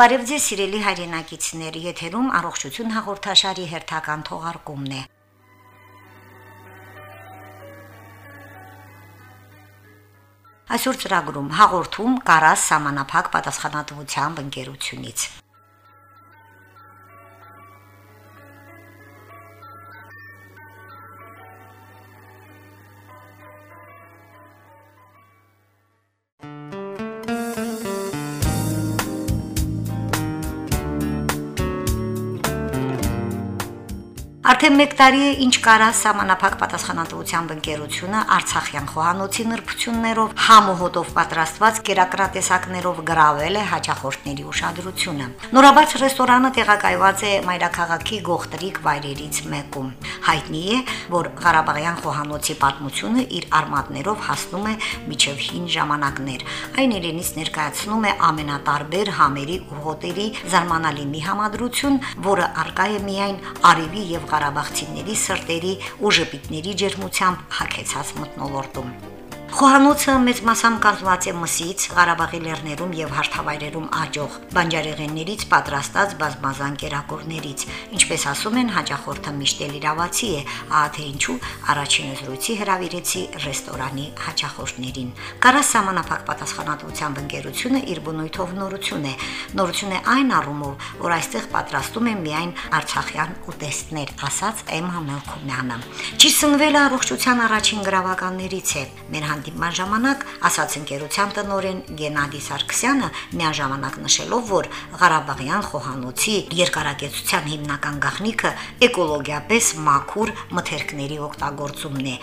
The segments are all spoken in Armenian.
Բարև ձեզ սիրելի հայրենակիցներ, եթերում առողջություն հաղորդաշարի հերթական թողարկումն է։ Այսօր ծրագրում հաղորդում Կարաս Սամանափակ պատասխանատվությամբ ընկերությունից։ Արդեն 1 տարի է ինչ կարա համանախապակ պատասխանատվությամբ ընկերությունը Արցախյան խոհանոցի նրբություններով համոհոտով պատրաստված կերակրատեսակներով գրավել է հաճախորդների ուշադրությունը։ Նորաբաց ռեստորանը տեղակայված է Մայրաքաղաքի Գողտրիկ վայրերից մեկում։ Հայտնի է, որ Ղարաբաղյան խոհանոցի պատմությունը իր արմատներով հասնում է միջև հին ժամանակներ։ Այն իրենից ներկայացնում է ամենատարբեր համերի ու հոտերի զարմանալի մի համադրություն, որը արկա է միայն արիվի եւ Ղարաբաղցիների սրտերի ու ժպիտների ջերմությամբ հագեցած մտնոլորտում։ Խոհանոցը մեծ մասամբ կազմված է մսից, Ղարաբաղի լեռներում եւ հարթավայրերում աճող բանջարեղեններից պատրաստած բազմազան կերակուրներից։ Ինչպես ասում են, հաճախորդը միշտ էլ իրավացի է, ահա թե ինչու առաջին զրույցի հրավիրեցի ռեստորանի հաճախորդներին։ Կարա սահմանափակ պատասխանատվությամբ ընկերությունը իր բնույթով նորություն է։ Նորություն է այն առումով, որ այստեղ պատրաստում են միայն արցախյան ուտեստներ, ասաց Էմ Համելքումյանը։ Չի սնվել առողջության առաջին գրավականներից է։ Մեր հանդիպման ժամանակ ասաց ընկերության տնօրեն Գենադի Սարգսյանը միաժամանակ նշելով, որ Ղարաբաղյան խոհանոցի երկարակեցության հիմնական գաղտնիքը էկոլոգիապես մաքուր մթերքների օգտագործումն է։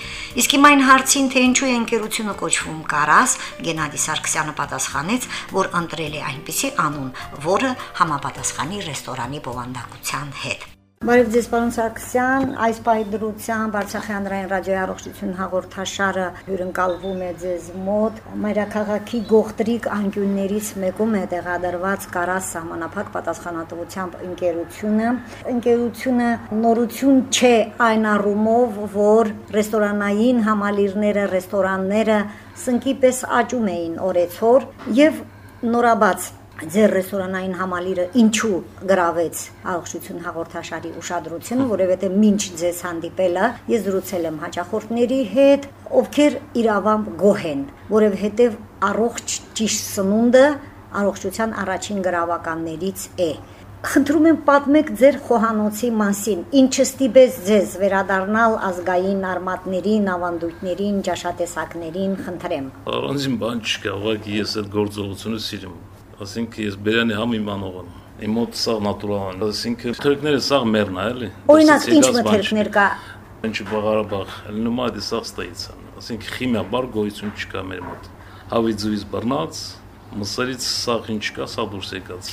Իսկ իմ այն հարցին, թե ինչու է ընկերությունը կոչվում Կարաս, Գենադի Սարգսյանը պատասխանեց, որ ընտրել է այնպիսի անուն, որը համապատասխանի ռեստորանի բովանդակության հետ։ Բարև ձեզ, պարոն Սարգսյան, այս պահի դրությամբ Արցախի հանրային ռադիոյի առողջություն հաղորդաշարը հյուրընկալվում է ձեզ մոտ։ Մայրաքաղաքի Գողտրիկ անկյուններից մեկում է տեղադրված Կարաս սահմանափակ պատասխանատվությամբ ընկերությունը։ Ընկերությունը նորություն չէ այն առումով, որ ռեստորանային համալիրները, ռեստորանները սնկի պես աճում էին օրեցօր եւ նորաբաց ձեր ռեստորանային համալիրը ինչու գրավեց առողջություն հաղորդաշարի ուշադրությունը, որովհետև մինչ ձեզ հանդիպելը ես զրուցել եմ հաճախորդների հետ, ովքեր իրավամբ գոհ են, որովհետև առողջ ճիշտ սնունդը առողջության առաջին գրավականներից է։ Խնդրում եմ պատմեք ձեր խոհանոցի մասին։ Ինչը ստիպեց ձեզ վերադառնալ ազգային արմատներին, ավանդույթներին, ճաշատեսակներին, խնդրեմ։ Առանձին բան չկա, ուղղակի ես այդ գործողությունը սիրում ասինքն ես բերանի համ իմանող եմ իմ մոտ սա նատուրալ է ասինքն թերքները սա մերն է էլի օրինակ ինչ մթերքներ կա? Ինչ Ղարաբաղ ելնում է դիսա ստայից ասինքն քիմիա բար գոյություն չկա մեր մոտ հավիձուից բռնած մսերից սա ինչ կա սա դուրս եկած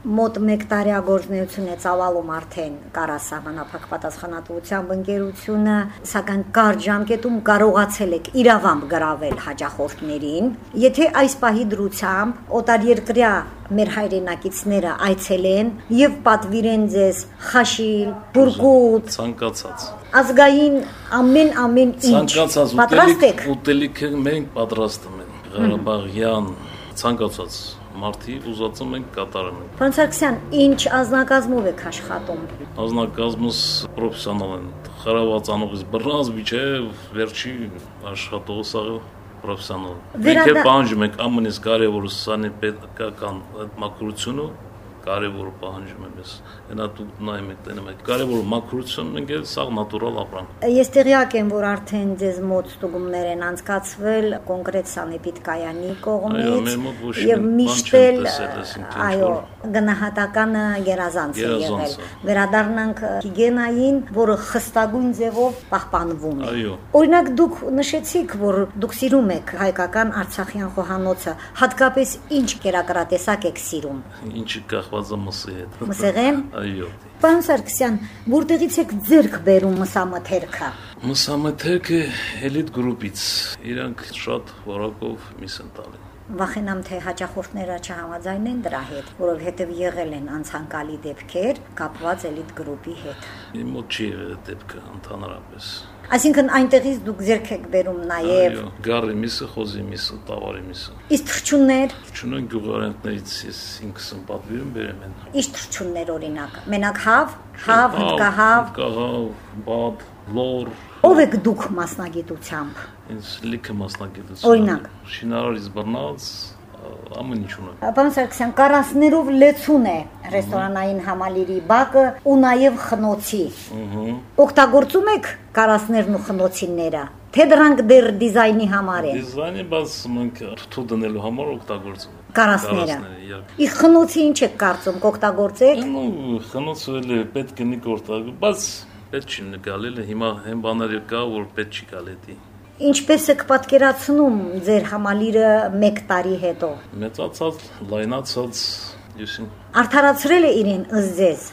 մոտ 1 տարի ագործնություն է ծավալում արդեն կարասահմանափակ պատասխանատվությամբ ընկերությունը, սակայն կարճ ժամկետում կարողացել եք իրավամբ գրավել հաջախորդներին։ Եթե այս պահի դրությամբ օտարերկրյա մեր հայրենակիցները այցելեն եւ պատվիրեն ձեզ խաշիլ, բուրգուտ, ցանկացած ազգային ամեն ամեն ինչ ցանկացած ուտելիք ուտելիքը մենք պատրաստում ենք Ղարաբաղյան ցանկացած մարտի ուզածում ենք կատարում ենք։ Պարոն Սարգսյան, ինչ ազնագազմով եք աշխատում։ Ազնագազմս պրոֆեսիոնալ են։ Խարաված անողից բռնած միջե վերջի աշխատողը պրոֆեսիոնալ։ Մենք պահանջում ենք ամենից կարևորը սանիտարական մակրությունը կարևոր պահանջում եմ ես։ Հենա դու նայում եք տենում եք։ Կարևոր մակրությունն ընկել սա նատուրալ ապրանք։ Ես տեղյակ եմ, որ արդեն ձեզ մոտ ստուգումներ են անցկացվել կոնկրետ սանեպիդ կայանի կողմից եւ միշտ էլ այո, գնահատականը գերազանց է եղել։ Վերադառնանք հիգիենային, որը խստագույն ձևով պահպանվում է։ Այո։ Օրինակ դուք նշեցիք, որ դուք սիրում եք հայկական Արցախյան խոհանոցը, հատկապես ինչ կերակրատեսակ եք սիրում։ Ինչը կա կապված է մսի հետ։ Մսեղեն։ Այո։ Պարոն Սարգսյան, որտեղից եք ձերք բերում մսամթերքը։ Մսամթերքը էլիտ գրուպից։ Իրանք շատ որակով միս են տալի վախենամ թե հաճախորդները չհամաձայնեն դրա հետ, որովհետև եղել են անցանկալի դեպքեր կապված էլիտ գրուպի հետ։ Իմ մոտ չի եղել դեպքը ընդհանրապես։ Այսինքն այնտեղից դուք ձերք եք բերում նաև Այո, գարի միսը, խոզի միսը, տավարի միսը։ իսկ թրջուններ, Չունեն գյուղարենտներից ես ինքս եմ պատվիրում բերեմ են։ իսկ թրջուններ օրինակ։ Մենակ հավ, հավ, հնդկահավ, հնդկահավ, բադ, լոր, ով եք դուք մասնագիտությամբ։ ինձ լիքը մասնագիտություն։ Օրինակ? շինարարից բռնած ամեն ինչ ունեմ։ Պարոն Սարգսյան, կարասներով լեցուն է ռեստորանային համալիրի բակը ու նաև խնոցի։ Ահա։ Օգտագործում եք կարասներն ու խնոցինները, թե դրանք դեռ դիզայնի համար են։ Դիզայնի բաց մենք թու դնելու համար օգտագործում ենք։ Կարասները։ Իսկ խնոցի ինչ եք կարծում կօգտագործեք։ Ну, խնոցը պետք է օգտագործել, բայց պետք չի նկալել, հիմա հեն բաներ կա, որ պետք չի գալետի։ Ինչպես եք պատկերացնում ձեր համալիրը 1 տարի հետո։ Մեծացած, լայնացած, եսին, Արդարացրել է իրեն ըստ ձեզ։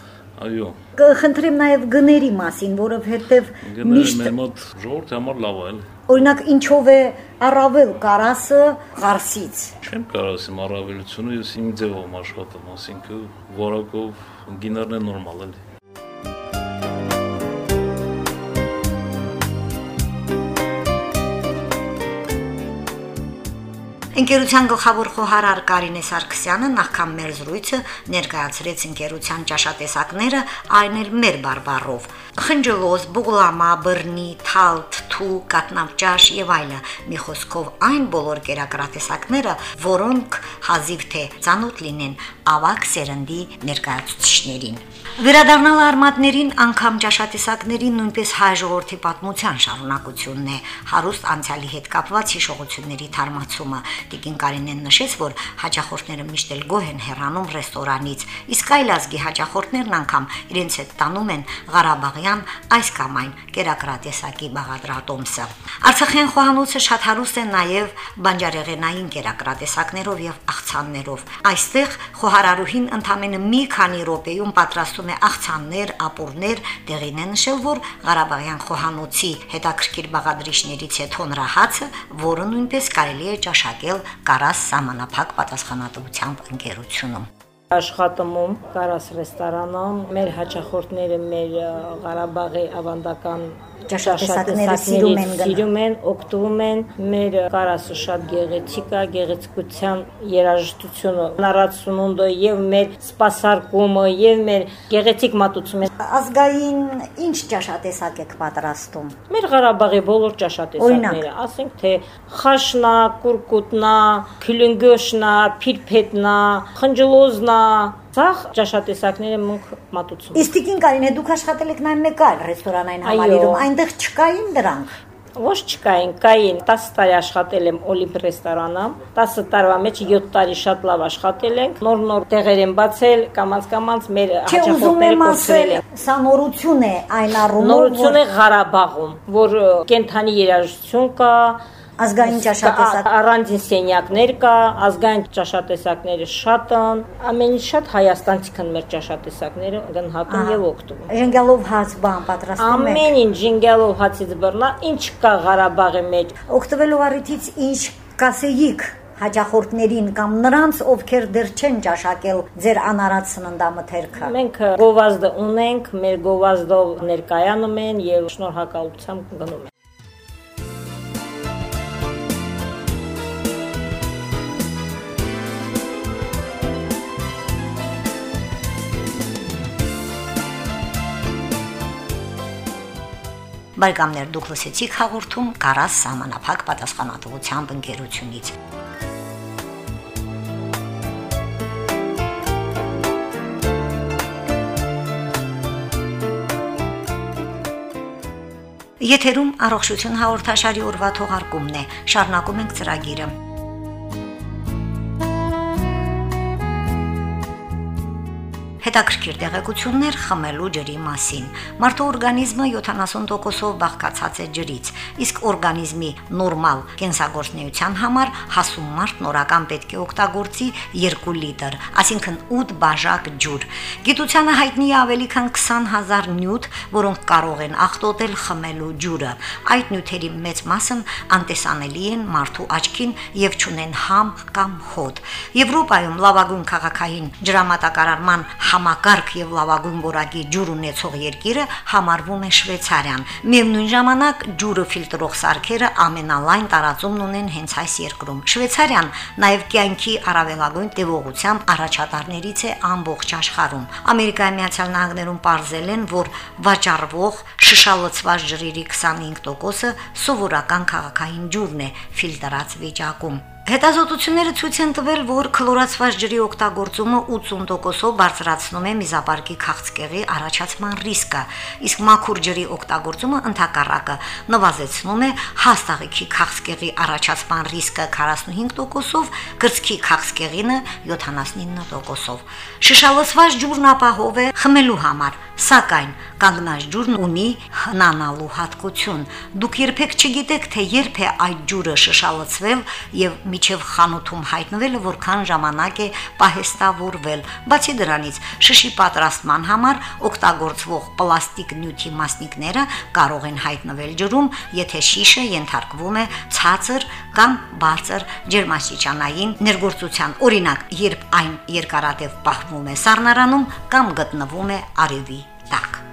այո, Կխնդրեմ նաև գների մասին, որովհետև միշտ մեր մոտ ժողովրդի համար լավ է, օրինակ ինչով է առավել կարասը Ղարսից։ Չեմ կարող ասեմ առավելությունը, ես իմ ձևով աշխատում, ասինքն որակով գինարն է նորմալ էլի։ Ընկերության գլխավոր խոհարար Կարինե Սարգսյանը նախքան մեր զրույցը ներկայացրեց ընկերության ճաշատեսակները այն էլ մեր բարբառով։ Խնջլոզ, բուղլամա, բռնի, թալթ, թու, կատնավճաշ եւ այլը։ Մի խոսքով այն բոլոր կերակրատեսակները, որոնք հազիվ թե ծանոթ լինեն ավակ սերնդի ներկայացուցիչներին։ Վերադառնալ արմատներին անգամ ճաշատեսակների նույնպես հայ ժողովրդի պատմության շարունակությունն է, հարուստ անցյալի հետ կապված հիշողությունների թարմացումը։ Տիկին Կարինեն նշեց, որ հաճախորդները միշտ էլ գոհ են հեռանում ռեստորանից, իսկ այլ ազգի հաճախորդներն անգամ իրենց հետ տանում են Ղարաբաղյան այս կամ այն կերակրատեսակի բաղադրատոմսը։ Արցախյան խոհանոցը շատ հարուստ է նաև բանջարեղենային կերակրատեսակներով եւ աղցաններով։ Այստեղ խոհարարուհին ընդամենը մի քանի րոպեում պատրաստում է աղցաններ, ապուրներ, դեղին է նշել, որ Ղարաբաղյան խոհանոցի հետաքրքիր բաղադրիչներից է թոնրահացը, որը նույնպես կարելի է ճաշակել կարաս սահմանափակ պատասխանատվությամբ ընկերությունում։ աշխատում կարաս ռեստորանում մեր հաճախորդները մեր Ղարաբաղի ավանդական Ճաշատեսակները սիրում են սիրում են, օգտվում են։ Մեր կարասը շատ գեղեցիկ է, գեղեցկության երաժշտությունը, նարացունունդը եւ մեր սպասարկումը եւ մեր գեղեցիկ մատուցումը։ Ազգային ինչ ճաշատեսակ եք պատրաստում։ Մեր Ղարաբաղի բոլոր ճաշատեսակները, ասենք թե խաշնա, կուրկուտնա, քլինգոշնա, փիրփետնա, խնջլոզնա, ցախ ճաշատեսակները մենք մատուցում։ Իսկ Տիկին Կարինե, դուք աշխատել եք նաև մեկ այլ ռեստորանային համալիրում, այնտեղ չկային դրանք։ Ոչ չկային, կային 10 տարի աշխատել եմ Օլիմպ ռեստորանում, 10 տարվա մեջ 7 տարի շատ լավ աշխատել ենք, նոր-նոր տեղեր են բացել, կամած-կամած մեր հաճախորդները կորցրել են։ սա նորություն է այն առումով, Նորություն է Ղարաբաղում, որ կենթանի երաժշտություն կա, ազգային ճաշատեսակ։ առանձին սենյակներ կա, ազգային ճաշատեսակները շատ են, ամեն ինչ շատ հայաստանցիք են մեր ճաշատեսակները գնահատում եւ օգտվում։ Ժենգալով հաց բան պատրաստում եք։ Ամեն ինչ ժինգալով հացից բռնա, ինչ կա Ղարաբաղի մեջ, Օգտվելու առիթից ինչ կասեիք հաջախորդներին կամ նրանց, ովքեր դեռ չեն ճաշակել ձեր անարած սննդամթերքը։ Մենք գովազդը ունենք, մեր գովազդով ներկայանում են եւ շնորհակալությամբ գնում են։ Բարեկամներ դուք լսեցիք հաղորդում Կարաս սահմանափակ պատասխանատվությամբ ընկերությունից։ Եթերում առողջություն հաղորդաշարի օրվա թողարկումն է։ Շարունակում ենք ծրագիրը։ Հետաքրքիր տեղեկություններ խմելու ջրի մասին։ Մարդու օրգանիզմը 70%-ով բաղկացած է ջրից, իսկ օրգանիզմի նորմալ կենսագործնեության համար հասուն մարդն օրական պետք է օգտագործի 2 լիտր, այսինքն 8 բաժակ ջուր։ Գիտությանը հայտնի է ավելի քան 20000 նյութ, որոնք կարող են աղտոտել խմելու ջուրը։ Այդ նյութերի մեծ մասն անտեսանելի են մարդու աչքին եւ չունեն համ կամ հոտ։ Եվրոպայում լավագույն քաղաքային ջրամատակարարման համակարգ եւ լավագույն որակի ջուր ունեցող երկիրը համարվում է Շվեյցարիան։ Միևնույն ժամանակ ջուրը ֆիլտրող սարքերը ամենալայն տարածումն ունեն հենց այս երկրում։ Շվեյցարիան նաեւ կյանքի առավելագույն տևողությամբ առաջատարներից է ամբողջ աշխարհում։ Ամերիկայի Միացյալ Նահանգներում ողջել են, որ վաճառվող շշալցված ջրերի 25%-ը սովորական քաղաքային ջուրն է ֆիլտրած վիճակում։ Հետազոտությունները ցույց են տվել, որ քլորացված ջրի օգտագործումը 80%-ով բարձրացնում է միզապարկի քաղցկեղի առաջացման ռիսկը, իսկ մաքուր ջրի օգտագործումը ընդհակառակը նվազեցնում է հաստաղիքի քաղցկեղի առաջացման ռիսկը 45%-ով, գրծքի քաղցկեղինը 79%-ով։ Շշալցված ջուրն ապահով է խմելու համար, սակայն կանգնած ջուրն ունի հնանալու հատկություն։ Դուք երբեք չգիտեք, թե երբ է այդ ջուրը շշալցվել եւ միջև խանութում հայտնվելը որքան ժամանակ է պահեստավորվել։ Բացի դրանից, շշի պատրաստման համար օգտագործվող պլաստիկ նյութի մասնիկները կարող են հայտնվել ջրում, եթե շիշը ենթարկվում է ցածր կամ բարձր ջերմաստիճանային ներգործության։ Օրինակ, երբ այն երկարատև պահվում է սառնարանում կամ գտնվում է արևի տակ։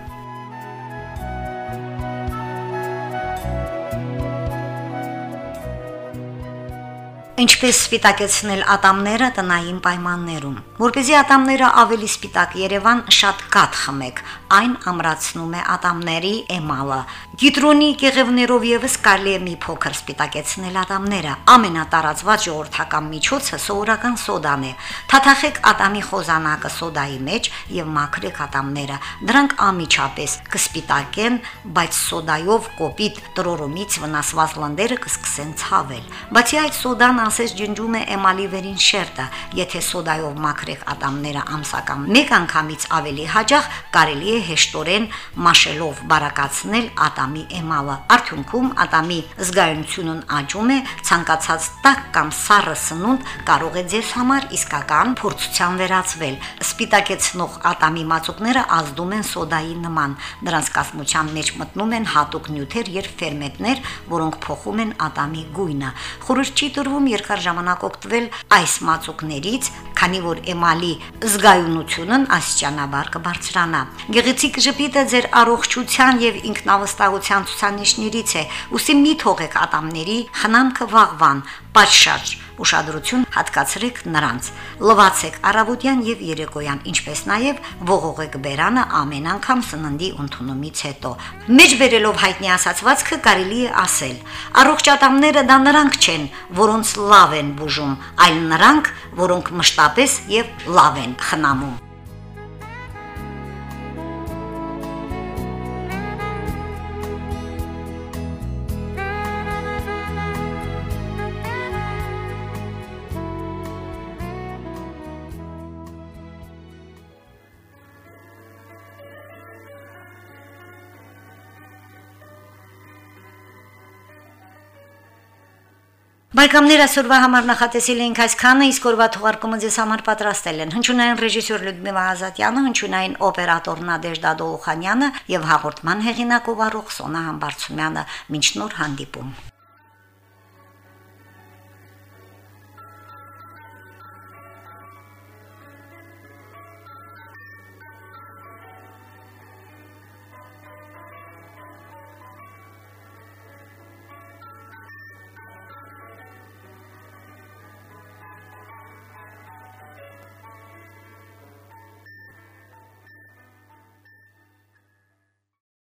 Ինչպես սպիտակեցնել ատամները տնային պայմաններում։ Որպեսզի ատամները ավելի սպիտակ Երևան, շատ կաթ խմեք։ Այն ամրացնում է ատամների էմալը։ Գիտրոնի կեղևներով եւս կարելի է մի փոքր սպիտակեցնել ատամները։ Ամենատարածված ժողովրդական միջոցը սովորական սոդան է։ Թաթախեք ատամի խոզանակը սոդայի մեջ եւ մաքրեք ատամները։ Դրանք ամիջապես կսպիտակեն, բայց սոդայով կոպիտ տրորումից վնասված լնդերը կսկսեն ցավել։ Բացի այդ սոդան ասես ջնջում է էմալի վերին շերտը։ Եթե սոդայով մաքրեք ատամները ամսական մեկ անգամից ավելի հաջող, կարելի է հեշտորեն մաշելով բարակացնել ատամի էմալը։ Արդյունքում ատամի զգայունությունն աճում է, ցանկացած տաք կամ սառը սնունդ կարող է ձեզ համար իսկական փորձության վերածվել։ Սպիտակեցնող ատամի մածուկները ազդում են սոդայի նման։ Դրանց կազմության մեջ մտնում են հատուկ նյութեր եւ ֆերմենտներ, որոնք փոխում են ատամի գույնը։ Խորհուրդ չի տրվում երկար ժամանակ օգտվել այս մածուկներից, քանի որ էմալի զգայունությունն աստիճանաբար կբարձրանա։ Գեղեցիկ ժպիտը ձեր առողջության եւ ինքնավստահության ցուցանիշներից է, ուսի մի թողեք ատամների խնամքը վաղվան, պատշաճ ուշադրություն հատկացրեք նրանց։ Լվացեք առավոտյան եւ երեկոյան, ինչպես նաեւ ողողեք բերանը ամեն անգամ սննդի ընդունումից հետո։ Մեջ բերելով հայտնի ասացվածքը կարելի է ասել. առողջ ատամները դա նրանք չեն, որոնց լավ են բուժում, այլ նրանք, որոնք մշտապես եւ լավ են խնամում։ Բայկամներ այսօրվա համար նախատեսել էինք այսքանը, իսկ օրվա թողարկումը ձեզ համար պատրաստել են հնչյունային ռեժիսոր Լյուդմիլա Ազատյանը, հնչյունային օպերատոր Նադեժդա Դոլուխանյանը եւ հաղորդման հեղինակ ով Սոնա Համբարձումյանը։ Մինչ նոր հանդիպում։